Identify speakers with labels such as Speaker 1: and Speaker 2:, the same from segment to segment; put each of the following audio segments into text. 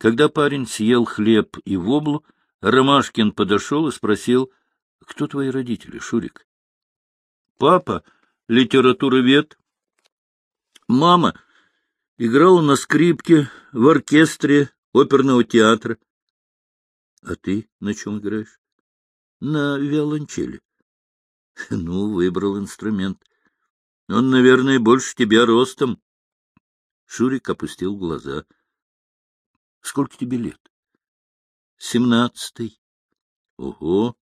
Speaker 1: Когда парень съел хлеб и воблу, Ромашкин подошел и спросил, — Кто твои родители, Шурик? — Папа — литературовед. Мама играла на скрипке в оркестре оперного театра. — А ты на чем играешь? — На виолончели. — Ну, выбрал инструмент. Он, наверное, больше тебя ростом. Шурик опустил глаза. — Сколько тебе лет? — Семнадцатый. — Ого!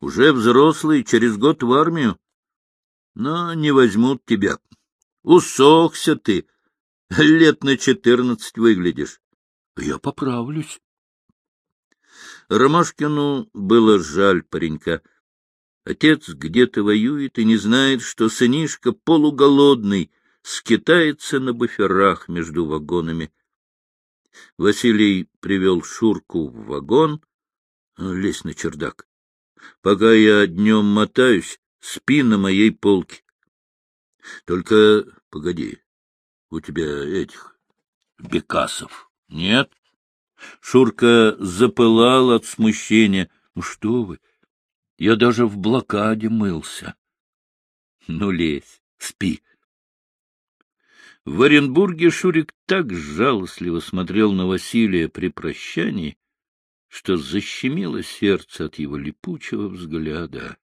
Speaker 1: Уже взрослый, через год в армию. Но не возьмут тебя. Усохся ты. Лет на четырнадцать выглядишь. Я поправлюсь. Ромашкину было жаль паренька. Отец где-то воюет и не знает, что сынишка полуголодный скитается на буферах между вагонами. Василий привел Шурку в вагон. Лезь на чердак. Пока я днем мотаюсь, спи на моей полке. Только, погоди, у тебя этих бекасов нет? Шурка запылал от смущения. Ну что вы, я даже в блокаде мылся. Ну, лезь, спи. В Оренбурге Шурик так жалостливо смотрел на Василия при прощании, что защемило сердце от его липучего взгляда.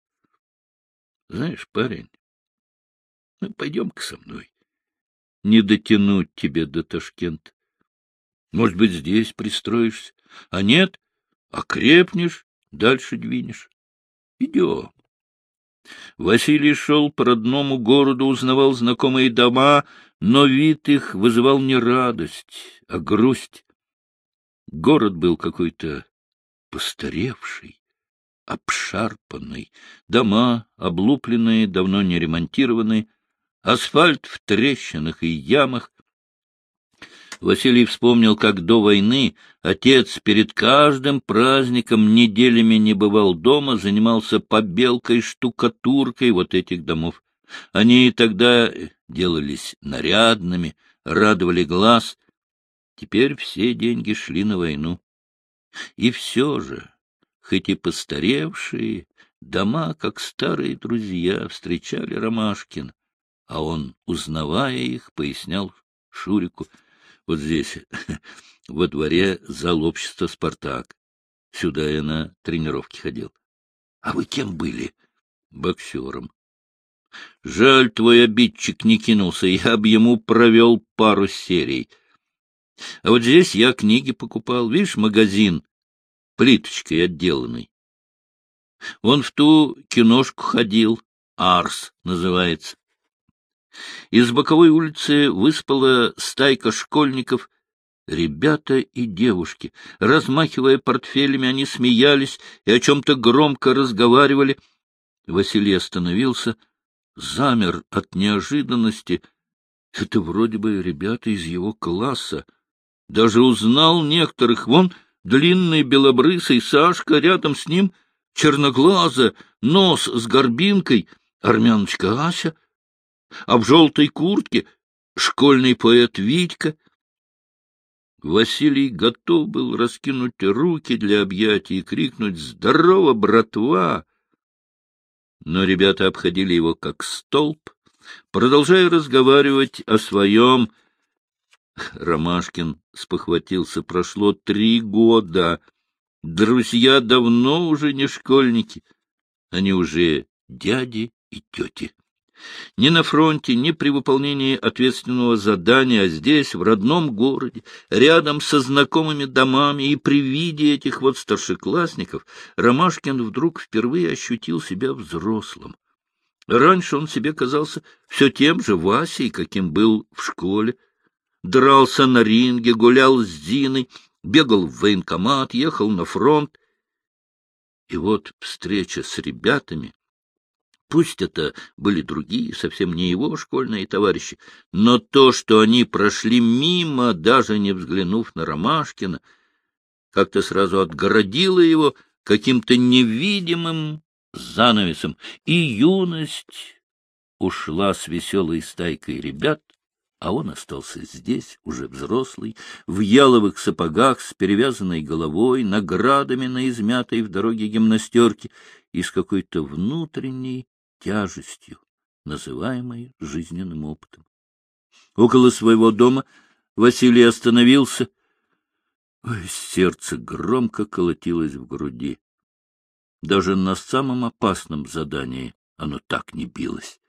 Speaker 1: — Знаешь, парень, ну, пойдем-ка со мной. Не дотянуть тебе до Ташкента. Может быть, здесь пристроишься, а нет, окрепнешь, дальше двинешь. Идем. Василий шел по родному городу, узнавал знакомые дома, но вид их вызывал не радость, а грусть. Город был какой-то постаревший, обшарпанный, дома облупленные, давно не ремонтированные, асфальт в трещинах и ямах. Василий вспомнил, как до войны отец перед каждым праздником неделями не бывал дома, занимался побелкой, штукатуркой вот этих домов. Они тогда делались нарядными, радовали глаз. Теперь все деньги шли на войну. И все же, хоть и постаревшие, дома, как старые друзья, встречали Ромашкин, а он, узнавая их, пояснял Шурику, вот здесь, во дворе зал общества «Спартак». Сюда я на тренировки ходил. — А вы кем были? — Боксером. — Жаль, твой обидчик не кинулся, я бы ему провел пару серий. А вот здесь я книги покупал. Видишь, магазин плиточкой отделанный. Он в ту киношку ходил, «Арс» называется. Из боковой улицы выспала стайка школьников, ребята и девушки. Размахивая портфелями, они смеялись и о чем-то громко разговаривали. Василий остановился, замер от неожиданности. Это вроде бы ребята из его класса. Даже узнал некоторых. Вон длинный белобрысый Сашка, рядом с ним черноглаза, нос с горбинкой, армяночка Ася, а в желтой куртке школьный поэт Витька. Василий готов был раскинуть руки для объятий и крикнуть «Здорово, братва!» Но ребята обходили его как столб, продолжая разговаривать о своем Ромашкин спохватился. Прошло три года. Друзья давно уже не школьники. Они уже дяди и тети. Ни на фронте, ни при выполнении ответственного задания, а здесь, в родном городе, рядом со знакомыми домами и при виде этих вот старшеклассников, Ромашкин вдруг впервые ощутил себя взрослым. Раньше он себе казался все тем же Васей, каким был в школе, дрался на ринге, гулял с Зиной, бегал в военкомат, ехал на фронт. И вот встреча с ребятами, пусть это были другие, совсем не его школьные товарищи, но то, что они прошли мимо, даже не взглянув на Ромашкина, как-то сразу отгородило его каким-то невидимым занавесом, и юность ушла с веселой стайкой ребят а он остался здесь, уже взрослый, в яловых сапогах с перевязанной головой, наградами на измятой в дороге гимнастерке и с какой-то внутренней тяжестью, называемой жизненным опытом. Около своего дома Василий остановился. Ой, сердце громко колотилось в груди. Даже на самом опасном задании оно так не билось.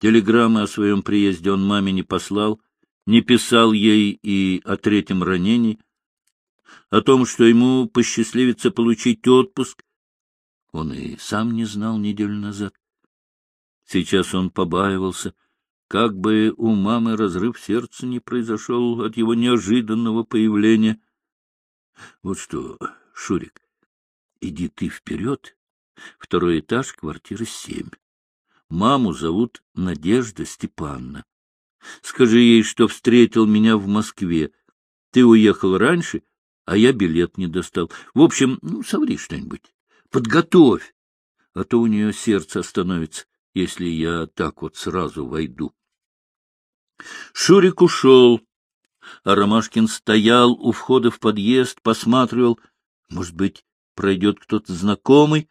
Speaker 1: Телеграммы о своем приезде он маме не послал, не писал ей и о третьем ранении, о том, что ему посчастливится получить отпуск, он и сам не знал неделю назад. Сейчас он побаивался, как бы у мамы разрыв сердца не произошел от его неожиданного появления. Вот что, Шурик, иди ты вперед, второй этаж, квартира семь. Маму зовут Надежда Степановна. Скажи ей, что встретил меня в Москве. Ты уехал раньше, а я билет не достал. В общем, ну, соври что-нибудь. Подготовь, а то у нее сердце остановится, если я так вот сразу войду. Шурик ушел, а Ромашкин стоял у входа в подъезд, посматривал. Может быть, пройдет кто-то знакомый,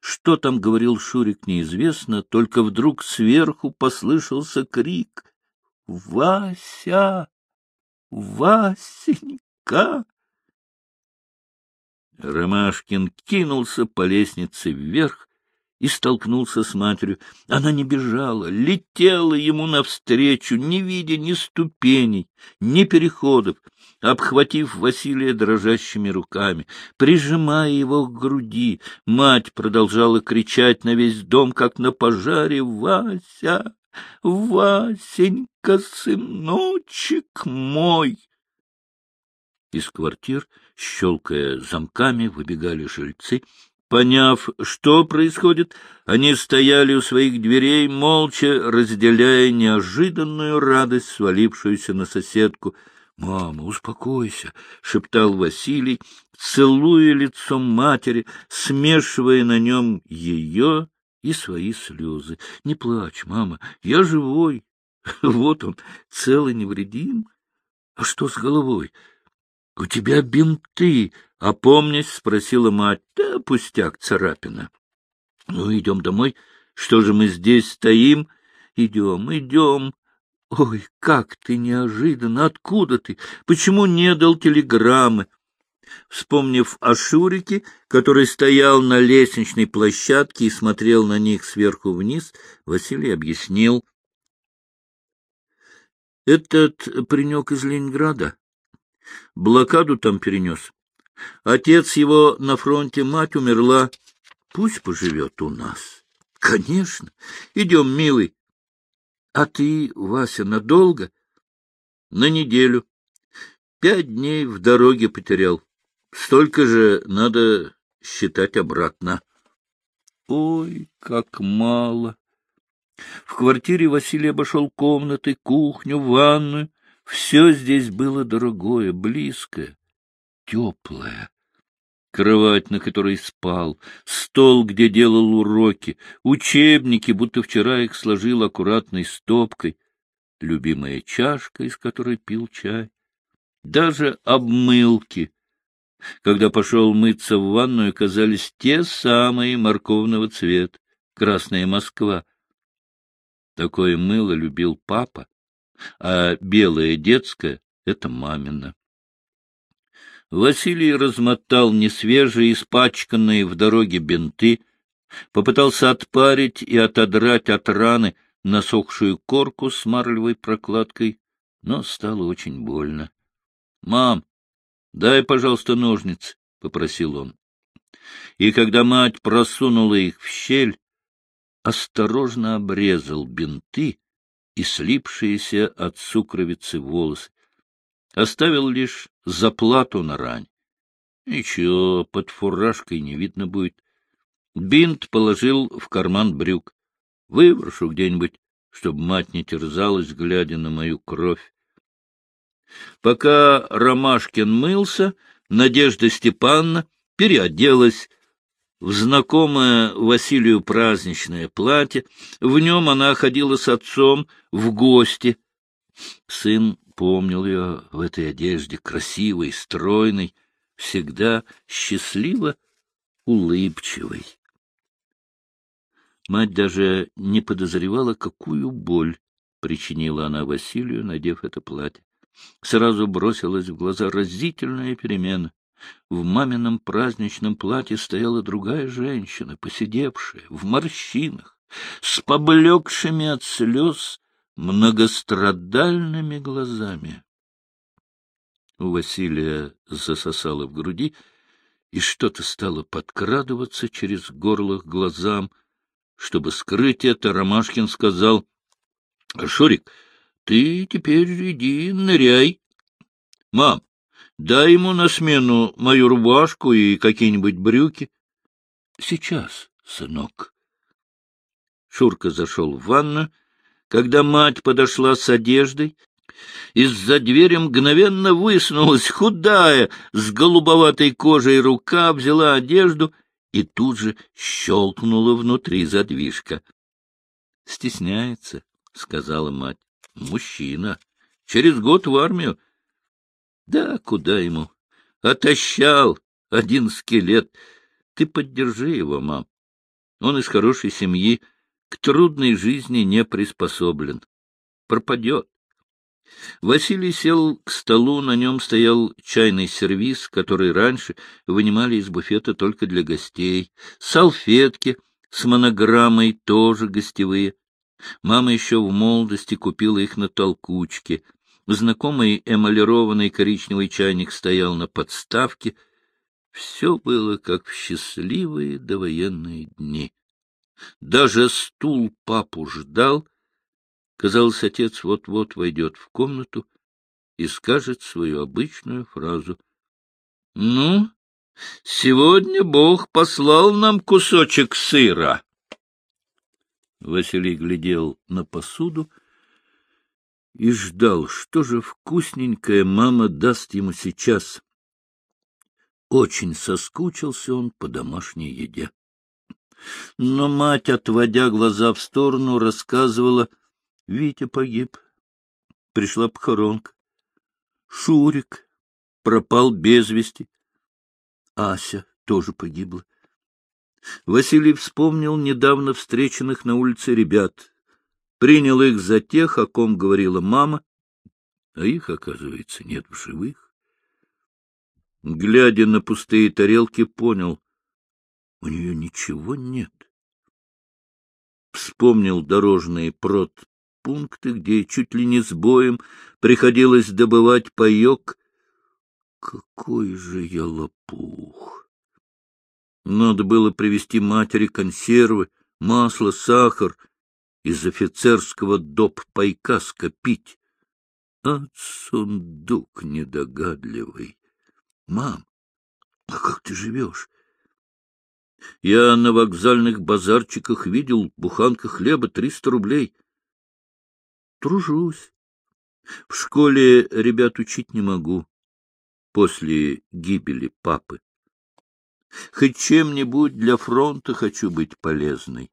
Speaker 1: что там говорил Шурик, неизвестно, только вдруг сверху послышался крик «Вася! Васенька!» Ромашкин кинулся по лестнице вверх, и столкнулся с матерью. Она не бежала, летела ему навстречу, не видя ни ступеней, ни переходов, обхватив Василия дрожащими руками, прижимая его к груди. Мать продолжала кричать на весь дом, как на пожаре, «Вася! Васенька, сыночек мой!» Из квартир, щелкая замками, выбегали жильцы, Поняв, что происходит, они стояли у своих дверей, молча разделяя неожиданную радость, свалившуюся на соседку. — Мама, успокойся, — шептал Василий, целуя лицом матери, смешивая на нем ее и свои слезы. — Не плачь, мама, я живой. Вот он, целый невредим. А что с головой? — У тебя бинты, Опомнясь, спросила мать. — Да, пустяк, царапина. — Ну, идем домой. Что же мы здесь стоим? — Идем, идем. Ой, как ты неожиданно! Откуда ты? Почему не дал телеграммы? Вспомнив о Шурике, который стоял на лестничной площадке и смотрел на них сверху вниз, Василий объяснил. — Этот паренек из Ленинграда. Блокаду там перенес. Отец его на фронте, мать умерла. Пусть поживет у нас. Конечно. Идем, милый. А ты, Вася, надолго? На неделю. Пять дней в дороге потерял. Столько же надо считать обратно. Ой, как мало! В квартире Василий обошел комнаты, кухню, ванную. Все здесь было дорогое, близкое теплая. Кровать, на которой спал, стол, где делал уроки, учебники, будто вчера их сложил аккуратной стопкой, любимая чашка, из которой пил чай, даже обмылки. Когда пошел мыться в ванную, казались те самые морковного цвета, красная Москва. Такое мыло любил папа, а белое детское — это мамина. Василий размотал несвежие, испачканные в дороге бинты, попытался отпарить и отодрать от раны насохшую корку с марлевой прокладкой, но стало очень больно. — Мам, дай, пожалуйста, ножницы, — попросил он. И когда мать просунула их в щель, осторожно обрезал бинты и слипшиеся от сукровицы волосы оставил лишь заплату на рань. Ничего, под фуражкой не видно будет. Бинт положил в карман брюк. Выброшу где-нибудь, чтобы мать не терзалась, глядя на мою кровь. Пока Ромашкин мылся, Надежда Степановна переоделась. В знакомое Василию праздничное платье. В нем она ходила с отцом в гости. Сын помнил ее в этой одежде, красивой, стройной, всегда счастливо улыбчивой. Мать даже не подозревала, какую боль причинила она Василию, надев это платье. Сразу бросилась в глаза разительная перемена. В мамином праздничном платье стояла другая женщина, посидевшая, в морщинах, с поблекшими от слез многострадальными глазами. У Василия засосало в груди, и что-то стало подкрадываться через горло к глазам. Чтобы скрыть это, Ромашкин сказал, — Шурик, ты теперь иди ныряй. — Мам, дай ему на смену мою рубашку и какие-нибудь брюки. — Сейчас, сынок. Шурка зашел в ванну. Когда мать подошла с одеждой, из-за двери мгновенно высунулась худая, с голубоватой кожей рука, взяла одежду и тут же щелкнула внутри задвижка. — Стесняется, — сказала мать. — Мужчина. Через год в армию. Да, куда ему? Отощал один скелет. Ты поддержи его, мам. Он из хорошей семьи, к трудной жизни не приспособлен. Пропадет. Василий сел к столу, на нем стоял чайный сервиз, который раньше вынимали из буфета только для гостей, салфетки с монограммой тоже гостевые. Мама еще в молодости купила их на толкучке. Знакомый эмалированный коричневый чайник стоял на подставке. Все было как в счастливые довоенные дни. Даже стул папу ждал, Казалось, отец вот-вот войдет в комнату и скажет свою обычную фразу. — Ну, сегодня Бог послал нам кусочек сыра. Василий глядел на посуду и ждал, что же вкусненькое мама даст ему сейчас. Очень соскучился он по домашней еде. Но мать, отводя глаза в сторону, рассказывала — Витя погиб. Пришла похоронка. Шурик пропал без вести. Ася тоже погибла. Василий вспомнил недавно встреченных на улице ребят. Принял их за тех, о ком говорила мама, а их, оказывается, нет в живых. Глядя на пустые тарелки, понял, у нее ничего нет. Вспомнил дорожный прот пункты, где чуть ли не с боем приходилось добывать паек. Какой же я лопух! Надо было привезти матери консервы, масло, сахар, из офицерского доп пайка скопить. А сундук недогадливый. Мам, а как ты живешь? Я на вокзальных базарчиках видел буханка хлеба триста рублей. Тружусь. В школе ребят учить не могу после гибели папы. Хоть чем-нибудь для фронта хочу быть полезной.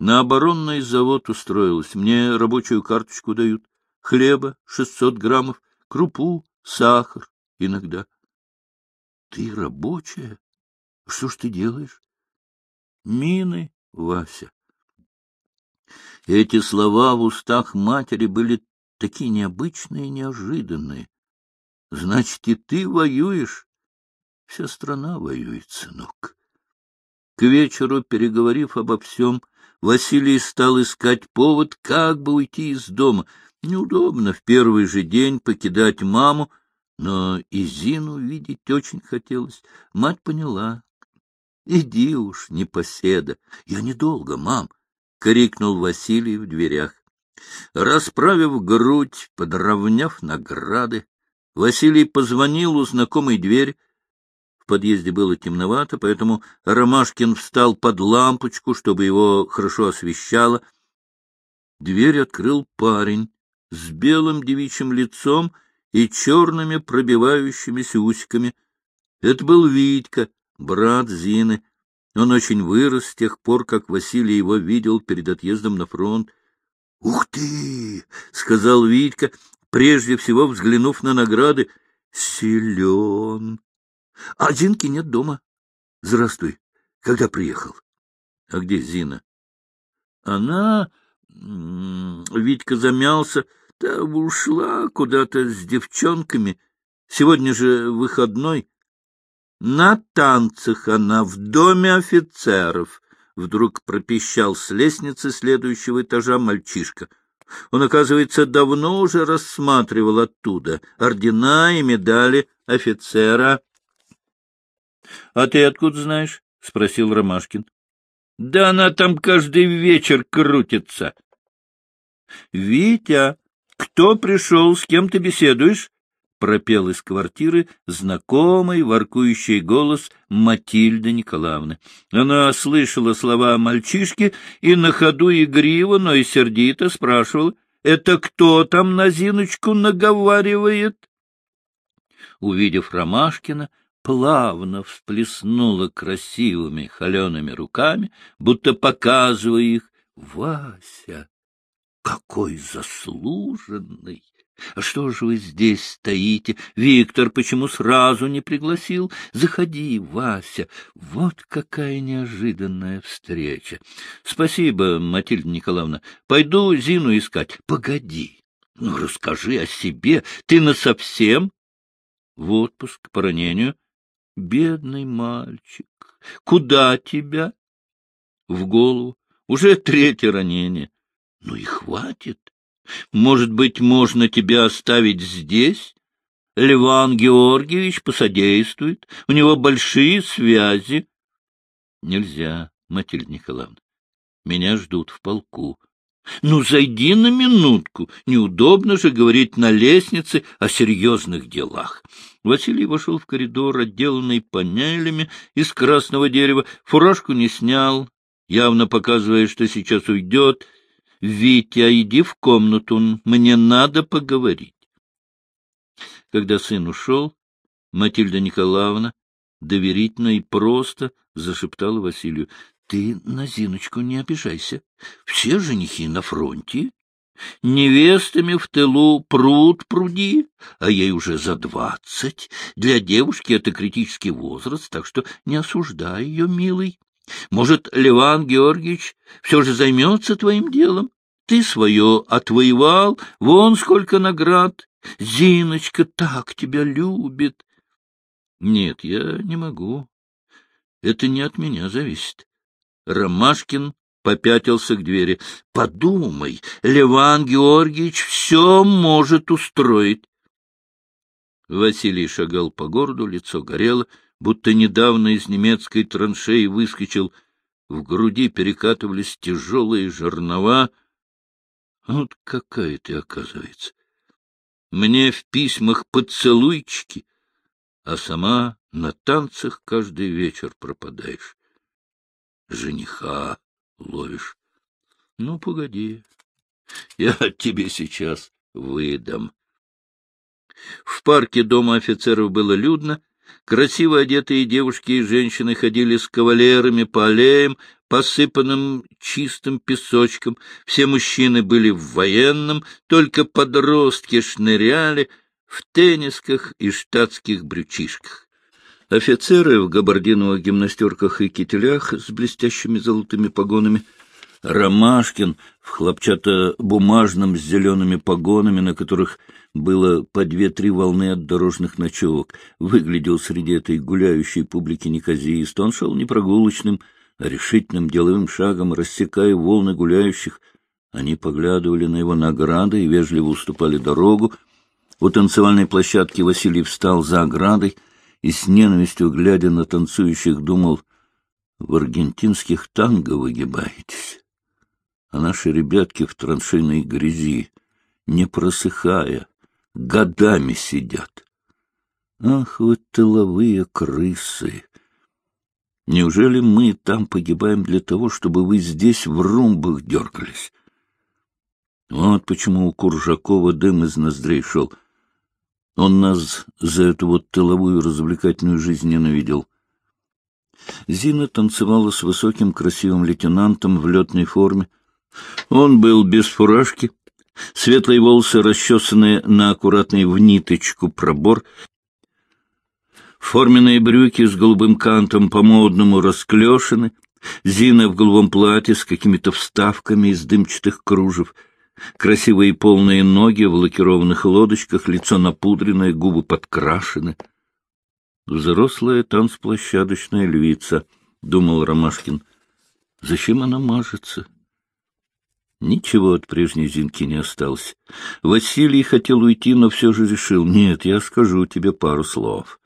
Speaker 1: На оборонный завод устроилась. Мне рабочую карточку дают. Хлеба шестьсот граммов, крупу, сахар иногда. Ты рабочая? Что ж ты делаешь? Мины, Вася. Эти слова в устах матери были такие необычные и неожиданные. Значит, и ты воюешь? Вся страна воюет, сынок. К вечеру, переговорив обо всем, Василий стал искать повод, как бы уйти из дома. Неудобно в первый же день покидать маму, но и Зину видеть очень хотелось. Мать поняла. — Иди уж, непоседа. Я недолго, мам. — крикнул Василий в дверях. Расправив грудь, подровняв награды, Василий позвонил у знакомой двери. Подъезде было темновато, поэтому Ромашкин встал под лампочку, чтобы его хорошо освещало. Дверь открыл парень с белым девичьим лицом и черными пробивающимися усиками. Это был Витька, брат Зины. Он очень вырос с тех пор, как Василий его видел перед отъездом на фронт. — Ух ты! — сказал Витька, прежде всего взглянув на награды. — Силен! А Зинки нет дома. — Здравствуй. Когда приехал? — А где Зина? — Она... Витька замялся. Да ушла куда-то с девчонками. Сегодня же выходной. На танцах она в доме офицеров. Вдруг пропищал с лестницы следующего этажа мальчишка. Он, оказывается, давно уже рассматривал оттуда ордена и медали офицера. — А ты откуда знаешь? — спросил Ромашкин. — Да она там каждый вечер крутится. — Витя, кто пришел, с кем ты беседуешь? пропел из квартиры знакомый воркующий голос Матильды Николаевны. Она слышала слова мальчишки и на ходу игриво, но и сердито спрашивала, «Это кто там на Зиночку наговаривает?» Увидев Ромашкина, плавно всплеснула красивыми холеными руками, будто показывая их. «Вася, какой заслуженный!» А что же вы здесь стоите? Виктор почему сразу не пригласил? Заходи, Вася. Вот какая неожиданная встреча. Спасибо, Матильда Николаевна. Пойду Зину искать. Погоди. Ну, расскажи о себе. Ты насовсем? В отпуск по ранению. Бедный мальчик. Куда тебя? В голову. Уже третье ранение. Ну и хватит. Может быть, можно тебя оставить здесь? Леван Георгиевич посодействует, у него большие связи. Нельзя, Матильда Николаевна. Меня ждут в полку. Ну, зайди на минутку. Неудобно же говорить на лестнице о серьезных делах. Василий вошел в коридор, отделанный панелями из красного дерева, фуражку не снял, явно показывая, что сейчас уйдет, — Витя, иди в комнату, мне надо поговорить. Когда сын ушел, Матильда Николаевна доверительно и просто зашептала Василию. — Ты на Зиночку не обижайся. Все женихи на фронте. Невестами в тылу пруд пруди, а ей уже за двадцать. Для девушки это критический возраст, так что не осуждай ее, милый. Может, Леван Георгиевич все же займется твоим делом? Ты свое отвоевал, вон сколько наград. Зиночка так тебя любит. Нет, я не могу. Это не от меня зависит. Ромашкин попятился к двери. Подумай, Леван Георгиевич все может устроить. Василий шагал по городу, лицо горело, будто недавно из немецкой траншеи выскочил. В груди перекатывались тяжелые жернова. Вот какая ты, оказывается. Мне в письмах поцелуйчики, а сама на танцах каждый вечер пропадаешь. Жениха ловишь. Ну, погоди, я тебе сейчас выдам. В парке дома офицеров было людно, Красиво одетые девушки и женщины ходили с кавалерами по аллеям, посыпанным чистым песочком. Все мужчины были в военном, только подростки шныряли в теннисках и штатских брючишках. Офицеры в габардиновых гимнастерках и кителях с блестящими золотыми погонами — Ромашкин в хлопчато-бумажном с зелеными погонами, на которых было по две-три волны от дорожных ночевок, выглядел среди этой гуляющей публики неказист. Он шел не прогулочным, а решительным деловым шагом, рассекая волны гуляющих. Они поглядывали на его награды и вежливо уступали дорогу. У танцевальной площадки Василий встал за оградой и с ненавистью, глядя на танцующих, думал, «В аргентинских танго выгибаетесь» а наши ребятки в траншейной грязи, не просыхая, годами сидят. Ах, вы тыловые крысы! Неужели мы там погибаем для того, чтобы вы здесь в румбах дергались? Вот почему у Куржакова дым из ноздрей шел. Он нас за эту вот тыловую развлекательную жизнь ненавидел. Зина танцевала с высоким красивым лейтенантом в летной форме. Он был без фуражки, светлые волосы расчесанные на аккуратный в ниточку пробор, форменные брюки с голубым кантом по-модному расклешены, Зина в голубом платье с какими-то вставками из дымчатых кружев, красивые полные ноги в лакированных лодочках, лицо напудренное, губы подкрашены. Взрослая танцплощадочная львица, — думал Ромашкин. Зачем она мажется? Ничего от прежней Зинки не осталось. Василий хотел уйти, но все же решил. Нет, я скажу тебе пару слов.